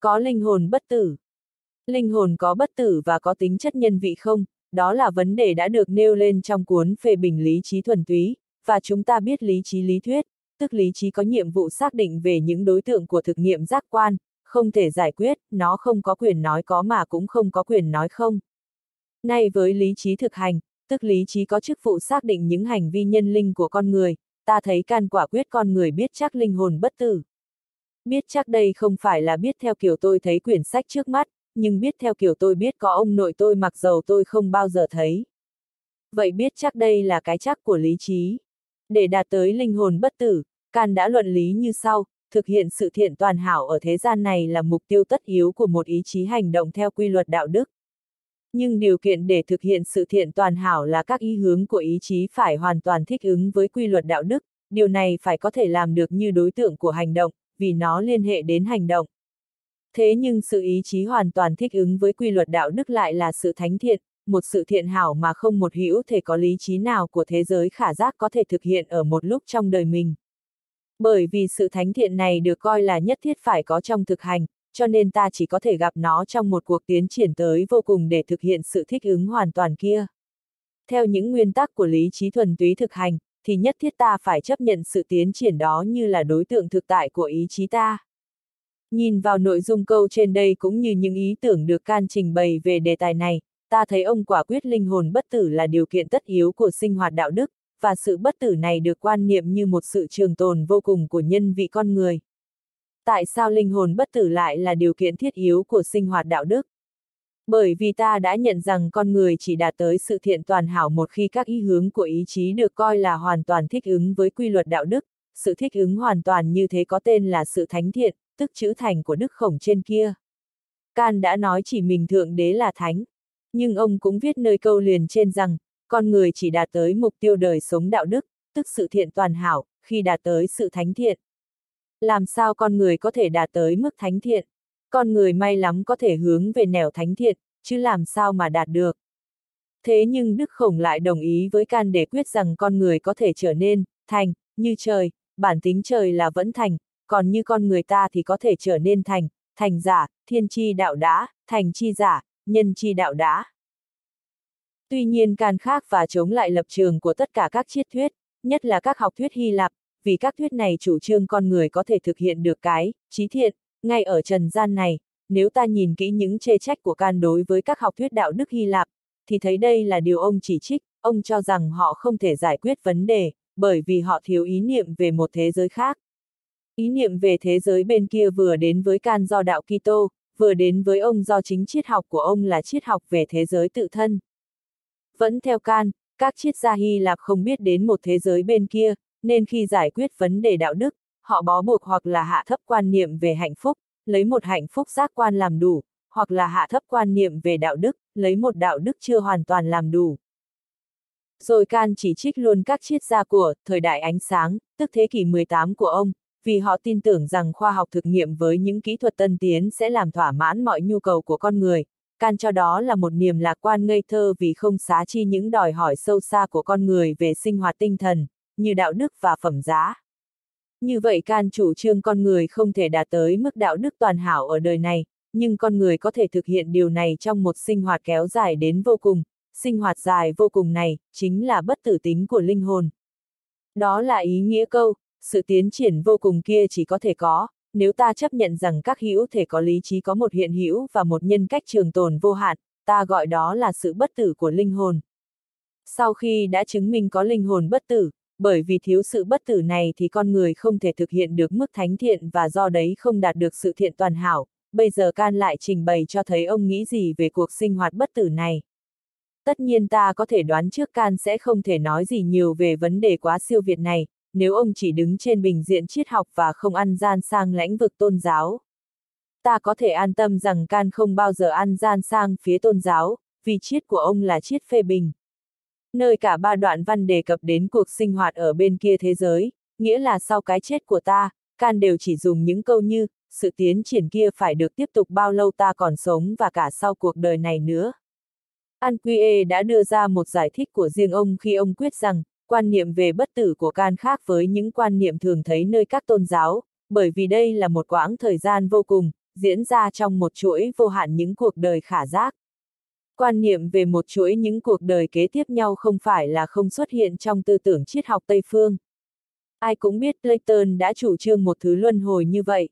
Có linh hồn bất tử. Linh hồn có bất tử và có tính chất nhân vị không, đó là vấn đề đã được nêu lên trong cuốn phê bình lý trí thuần túy, và chúng ta biết lý trí lý thuyết, tức lý trí có nhiệm vụ xác định về những đối tượng của thực nghiệm giác quan, không thể giải quyết, nó không có quyền nói có mà cũng không có quyền nói không. Nay với lý trí thực hành, tức lý trí có chức vụ xác định những hành vi nhân linh của con người, ta thấy can quả quyết con người biết chắc linh hồn bất tử. Biết chắc đây không phải là biết theo kiểu tôi thấy quyển sách trước mắt, nhưng biết theo kiểu tôi biết có ông nội tôi mặc dầu tôi không bao giờ thấy. Vậy biết chắc đây là cái chắc của lý trí. Để đạt tới linh hồn bất tử, Can đã luận lý như sau, thực hiện sự thiện toàn hảo ở thế gian này là mục tiêu tất yếu của một ý chí hành động theo quy luật đạo đức. Nhưng điều kiện để thực hiện sự thiện toàn hảo là các ý hướng của ý chí phải hoàn toàn thích ứng với quy luật đạo đức, điều này phải có thể làm được như đối tượng của hành động, vì nó liên hệ đến hành động. Thế nhưng sự ý chí hoàn toàn thích ứng với quy luật đạo đức lại là sự thánh thiện, một sự thiện hảo mà không một hữu thể có lý trí nào của thế giới khả giác có thể thực hiện ở một lúc trong đời mình. Bởi vì sự thánh thiện này được coi là nhất thiết phải có trong thực hành, cho nên ta chỉ có thể gặp nó trong một cuộc tiến triển tới vô cùng để thực hiện sự thích ứng hoàn toàn kia. Theo những nguyên tắc của lý trí thuần túy thực hành, thì nhất thiết ta phải chấp nhận sự tiến triển đó như là đối tượng thực tại của ý chí ta. Nhìn vào nội dung câu trên đây cũng như những ý tưởng được can trình bày về đề tài này, ta thấy ông quả quyết linh hồn bất tử là điều kiện tất yếu của sinh hoạt đạo đức, và sự bất tử này được quan niệm như một sự trường tồn vô cùng của nhân vị con người. Tại sao linh hồn bất tử lại là điều kiện thiết yếu của sinh hoạt đạo đức? Bởi vì ta đã nhận rằng con người chỉ đạt tới sự thiện toàn hảo một khi các ý hướng của ý chí được coi là hoàn toàn thích ứng với quy luật đạo đức, sự thích ứng hoàn toàn như thế có tên là sự thánh thiện, tức chữ thành của đức khổng trên kia. Can đã nói chỉ mình thượng đế là thánh, nhưng ông cũng viết nơi câu liền trên rằng, con người chỉ đạt tới mục tiêu đời sống đạo đức, tức sự thiện toàn hảo, khi đạt tới sự thánh thiện. Làm sao con người có thể đạt tới mức thánh thiện? Con người may lắm có thể hướng về nẻo thánh thiện, chứ làm sao mà đạt được. Thế nhưng Đức Khổng lại đồng ý với can để quyết rằng con người có thể trở nên, thành, như trời, bản tính trời là vẫn thành, còn như con người ta thì có thể trở nên thành, thành giả, thiên chi đạo đã, thành chi giả, nhân chi đạo đã. Tuy nhiên can khác và chống lại lập trường của tất cả các triết thuyết, nhất là các học thuyết Hy Lạp, vì các thuyết này chủ trương con người có thể thực hiện được cái, trí thiện, ngay ở trần gian này, nếu ta nhìn kỹ những chê trách của can đối với các học thuyết đạo đức Hy Lạp, thì thấy đây là điều ông chỉ trích, ông cho rằng họ không thể giải quyết vấn đề, bởi vì họ thiếu ý niệm về một thế giới khác. Ý niệm về thế giới bên kia vừa đến với can do đạo Kitô, vừa đến với ông do chính triết học của ông là triết học về thế giới tự thân. Vẫn theo can, các triết gia Hy Lạp không biết đến một thế giới bên kia, nên khi giải quyết vấn đề đạo đức, họ bó buộc hoặc là hạ thấp quan niệm về hạnh phúc, lấy một hạnh phúc giác quan làm đủ, hoặc là hạ thấp quan niệm về đạo đức, lấy một đạo đức chưa hoàn toàn làm đủ. Rồi can chỉ trích luôn các triết gia của thời đại ánh sáng, tức thế kỷ 18 của ông, vì họ tin tưởng rằng khoa học thực nghiệm với những kỹ thuật tân tiến sẽ làm thỏa mãn mọi nhu cầu của con người, can cho đó là một niềm lạc quan ngây thơ vì không xá chi những đòi hỏi sâu xa của con người về sinh hoạt tinh thần, như đạo đức và phẩm giá. Như vậy can chủ trương con người không thể đạt tới mức đạo đức toàn hảo ở đời này, nhưng con người có thể thực hiện điều này trong một sinh hoạt kéo dài đến vô cùng, sinh hoạt dài vô cùng này, chính là bất tử tính của linh hồn. Đó là ý nghĩa câu, sự tiến triển vô cùng kia chỉ có thể có, nếu ta chấp nhận rằng các hữu thể có lý trí có một hiện hữu và một nhân cách trường tồn vô hạn, ta gọi đó là sự bất tử của linh hồn. Sau khi đã chứng minh có linh hồn bất tử, bởi vì thiếu sự bất tử này thì con người không thể thực hiện được mức thánh thiện và do đấy không đạt được sự thiện toàn hảo, bây giờ can lại trình bày cho thấy ông nghĩ gì về cuộc sinh hoạt bất tử này. Tất nhiên ta có thể đoán trước can sẽ không thể nói gì nhiều về vấn đề quá siêu việt này, nếu ông chỉ đứng trên bình diện triết học và không ăn gian sang lãnh vực tôn giáo. Ta có thể an tâm rằng can không bao giờ ăn gian sang phía tôn giáo, vì triết của ông là triết phê bình. Nơi cả ba đoạn văn đề cập đến cuộc sinh hoạt ở bên kia thế giới, nghĩa là sau cái chết của ta, can đều chỉ dùng những câu như, sự tiến triển kia phải được tiếp tục bao lâu ta còn sống và cả sau cuộc đời này nữa. Anquie đã đưa ra một giải thích của riêng ông khi ông quyết rằng, quan niệm về bất tử của can khác với những quan niệm thường thấy nơi các tôn giáo, bởi vì đây là một quãng thời gian vô cùng, diễn ra trong một chuỗi vô hạn những cuộc đời khả giác. Quan niệm về một chuỗi những cuộc đời kế tiếp nhau không phải là không xuất hiện trong tư tưởng triết học Tây Phương. Ai cũng biết Platon đã chủ trương một thứ luân hồi như vậy.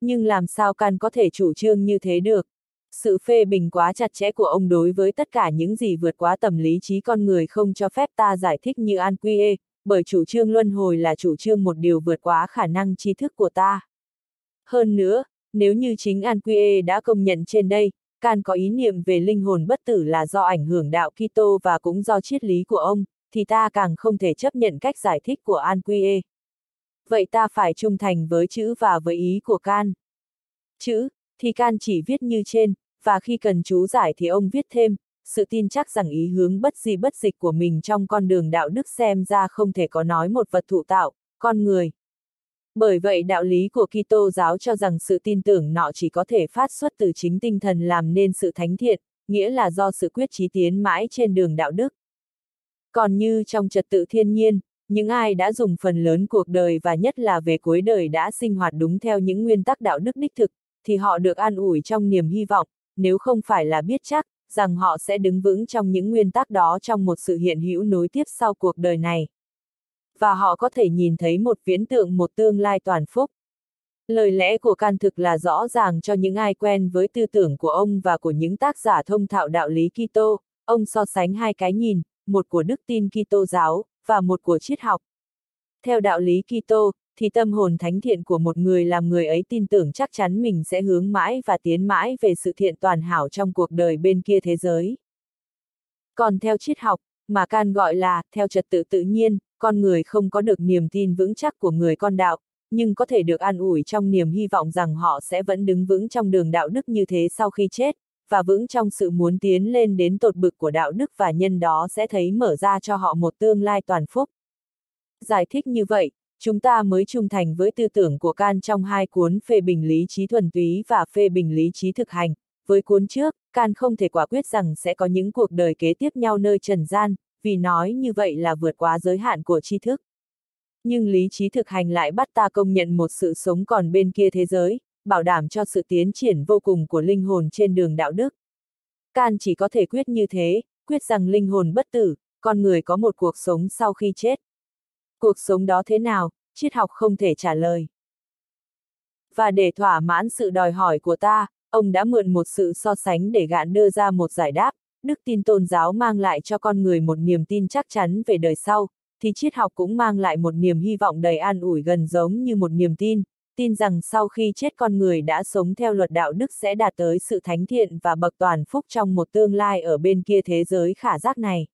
Nhưng làm sao Can có thể chủ trương như thế được? Sự phê bình quá chặt chẽ của ông đối với tất cả những gì vượt quá tầm lý trí con người không cho phép ta giải thích như An Quy bởi chủ trương luân hồi là chủ trương một điều vượt quá khả năng tri thức của ta. Hơn nữa, nếu như chính An Quy đã công nhận trên đây, Can có ý niệm về linh hồn bất tử là do ảnh hưởng đạo Kitô và cũng do triết lý của ông, thì ta càng không thể chấp nhận cách giải thích của An Quy Vậy ta phải trung thành với chữ và với ý của Can. Chữ, thì Can chỉ viết như trên, và khi cần chú giải thì ông viết thêm, sự tin chắc rằng ý hướng bất di bất dịch của mình trong con đường đạo đức xem ra không thể có nói một vật thụ tạo, con người. Bởi vậy đạo lý của Kitô giáo cho rằng sự tin tưởng nọ chỉ có thể phát xuất từ chính tinh thần làm nên sự thánh thiện, nghĩa là do sự quyết chí tiến mãi trên đường đạo đức. Còn như trong trật tự thiên nhiên, những ai đã dùng phần lớn cuộc đời và nhất là về cuối đời đã sinh hoạt đúng theo những nguyên tắc đạo đức đích thực, thì họ được an ủi trong niềm hy vọng, nếu không phải là biết chắc, rằng họ sẽ đứng vững trong những nguyên tắc đó trong một sự hiện hữu nối tiếp sau cuộc đời này. Và họ có thể nhìn thấy một viễn tượng một tương lai toàn phúc. Lời lẽ của can thực là rõ ràng cho những ai quen với tư tưởng của ông và của những tác giả thông thạo đạo lý Kitô, ông so sánh hai cái nhìn, một của đức tin Kitô giáo, và một của triết học. Theo đạo lý Kitô, thì tâm hồn thánh thiện của một người làm người ấy tin tưởng chắc chắn mình sẽ hướng mãi và tiến mãi về sự thiện toàn hảo trong cuộc đời bên kia thế giới. Còn theo triết học, mà can gọi là, theo trật tự tự nhiên, con người không có được niềm tin vững chắc của người con đạo, nhưng có thể được an ủi trong niềm hy vọng rằng họ sẽ vẫn đứng vững trong đường đạo đức như thế sau khi chết, và vững trong sự muốn tiến lên đến tột bực của đạo đức và nhân đó sẽ thấy mở ra cho họ một tương lai toàn phúc. Giải thích như vậy, chúng ta mới trung thành với tư tưởng của Can trong hai cuốn phê bình lý trí thuần túy và phê bình lý trí thực hành. Với cuốn trước, Can không thể quả quyết rằng sẽ có những cuộc đời kế tiếp nhau nơi trần gian, vì nói như vậy là vượt quá giới hạn của tri thức. Nhưng lý trí thực hành lại bắt ta công nhận một sự sống còn bên kia thế giới, bảo đảm cho sự tiến triển vô cùng của linh hồn trên đường đạo đức. Can chỉ có thể quyết như thế, quyết rằng linh hồn bất tử, con người có một cuộc sống sau khi chết. Cuộc sống đó thế nào, triết học không thể trả lời. Và để thỏa mãn sự đòi hỏi của ta, ông đã mượn một sự so sánh để gạn đưa ra một giải đáp, đức tin tôn giáo mang lại cho con người một niềm tin chắc chắn về đời sau, thì triết học cũng mang lại một niềm hy vọng đầy an ủi gần giống như một niềm tin, tin rằng sau khi chết con người đã sống theo luật đạo đức sẽ đạt tới sự thánh thiện và bậc toàn phúc trong một tương lai ở bên kia thế giới khả giác này.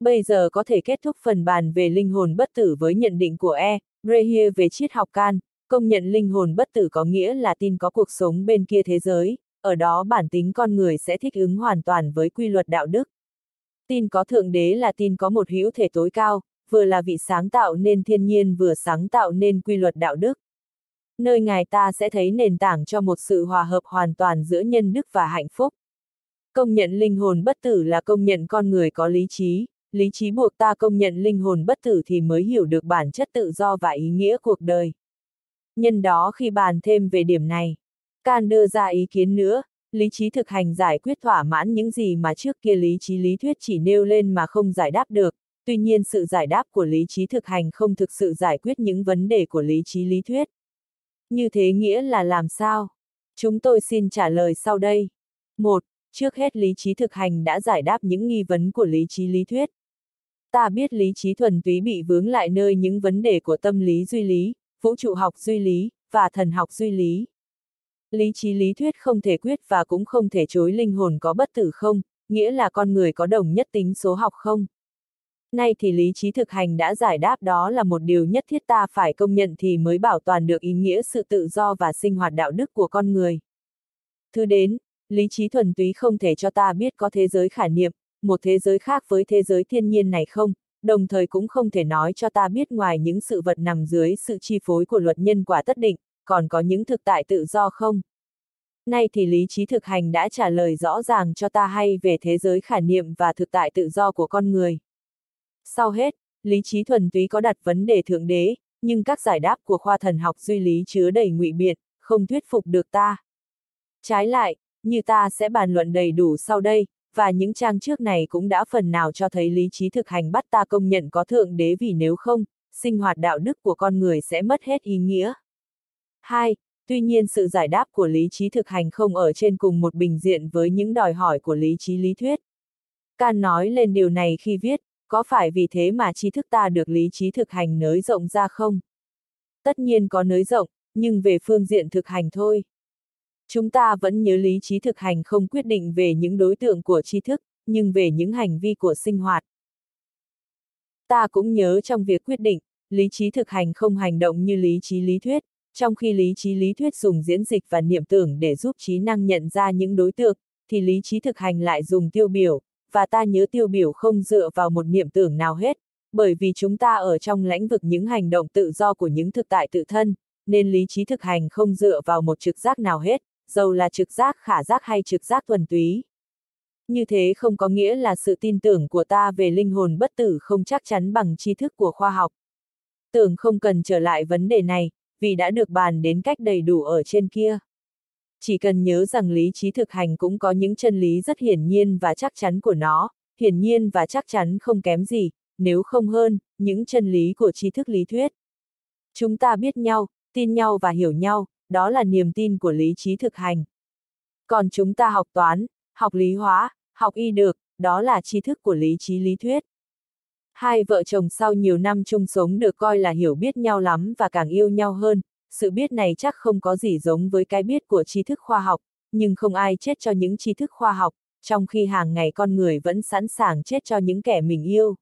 Bây giờ có thể kết thúc phần bàn về linh hồn bất tử với nhận định của E. Brehir về triết học can, công nhận linh hồn bất tử có nghĩa là tin có cuộc sống bên kia thế giới, ở đó bản tính con người sẽ thích ứng hoàn toàn với quy luật đạo đức. Tin có Thượng Đế là tin có một hữu thể tối cao, vừa là vị sáng tạo nên thiên nhiên vừa sáng tạo nên quy luật đạo đức. Nơi Ngài ta sẽ thấy nền tảng cho một sự hòa hợp hoàn toàn giữa nhân đức và hạnh phúc. Công nhận linh hồn bất tử là công nhận con người có lý trí, lý trí buộc ta công nhận linh hồn bất tử thì mới hiểu được bản chất tự do và ý nghĩa cuộc đời. Nhân đó khi bàn thêm về điểm này, Can đưa ra ý kiến nữa, lý trí thực hành giải quyết thỏa mãn những gì mà trước kia lý trí lý thuyết chỉ nêu lên mà không giải đáp được, tuy nhiên sự giải đáp của lý trí thực hành không thực sự giải quyết những vấn đề của lý trí lý thuyết. Như thế nghĩa là làm sao? Chúng tôi xin trả lời sau đây. 1. Trước hết lý trí thực hành đã giải đáp những nghi vấn của lý trí lý thuyết. Ta biết lý trí thuần túy bị vướng lại nơi những vấn đề của tâm lý duy lý, vũ trụ học duy lý, và thần học duy lý. Lý trí lý thuyết không thể quyết và cũng không thể chối linh hồn có bất tử không, nghĩa là con người có đồng nhất tính số học không. Nay thì lý trí thực hành đã giải đáp đó là một điều nhất thiết ta phải công nhận thì mới bảo toàn được ý nghĩa sự tự do và sinh hoạt đạo đức của con người. Thứ đến, lý trí thuần túy không thể cho ta biết có thế giới khả niệm, một thế giới khác với thế giới thiên nhiên này không, đồng thời cũng không thể nói cho ta biết ngoài những sự vật nằm dưới sự chi phối của luật nhân quả tất định, còn có những thực tại tự do không? Nay thì lý trí thực hành đã trả lời rõ ràng cho ta hay về thế giới khả niệm và thực tại tự do của con người. Sau hết, lý trí thuần túy có đặt vấn đề thượng đế, nhưng các giải đáp của khoa thần học duy lý chứa đầy ngụy biện, không thuyết phục được ta. Trái lại, như ta sẽ bàn luận đầy đủ sau đây, và những trang trước này cũng đã phần nào cho thấy lý trí thực hành bắt ta công nhận có thượng đế vì nếu không, sinh hoạt đạo đức của con người sẽ mất hết ý nghĩa. 2. Tuy nhiên sự giải đáp của lý trí thực hành không ở trên cùng một bình diện với những đòi hỏi của lý trí lý thuyết. Can nói lên điều này khi viết, có phải vì thế mà trí thức ta được lý trí thực hành nới rộng ra không? Tất nhiên có nới rộng, nhưng về phương diện thực hành thôi. Chúng ta vẫn nhớ lý trí thực hành không quyết định về những đối tượng của tri thức, nhưng về những hành vi của sinh hoạt. Ta cũng nhớ trong việc quyết định, lý trí thực hành không hành động như lý trí lý thuyết, trong khi lý trí lý thuyết dùng diễn dịch và niệm tưởng để giúp trí năng nhận ra những đối tượng, thì lý trí thực hành lại dùng tiêu biểu, và ta nhớ tiêu biểu không dựa vào một niệm tưởng nào hết, bởi vì chúng ta ở trong lãnh vực những hành động tự do của những thực tại tự thân, nên lý trí thực hành không dựa vào một trực giác nào hết, dầu là trực giác khả giác hay trực giác thuần túy. Như thế không có nghĩa là sự tin tưởng của ta về linh hồn bất tử không chắc chắn bằng tri thức của khoa học. Tưởng không cần trở lại vấn đề này, vì đã được bàn đến cách đầy đủ ở trên kia. Chỉ cần nhớ rằng lý trí thực hành cũng có những chân lý rất hiển nhiên và chắc chắn của nó, hiển nhiên và chắc chắn không kém gì, nếu không hơn, những chân lý của tri thức lý thuyết. Chúng ta biết nhau, tin nhau và hiểu nhau, đó là niềm tin của lý trí thực hành. Còn chúng ta học toán, học lý hóa, học y được, đó là tri thức của lý trí lý thuyết. Hai vợ chồng sau nhiều năm chung sống được coi là hiểu biết nhau lắm và càng yêu nhau hơn, sự biết này chắc không có gì giống với cái biết của tri thức khoa học, nhưng không ai chết cho những tri thức khoa học, trong khi hàng ngày con người vẫn sẵn sàng chết cho những kẻ mình yêu.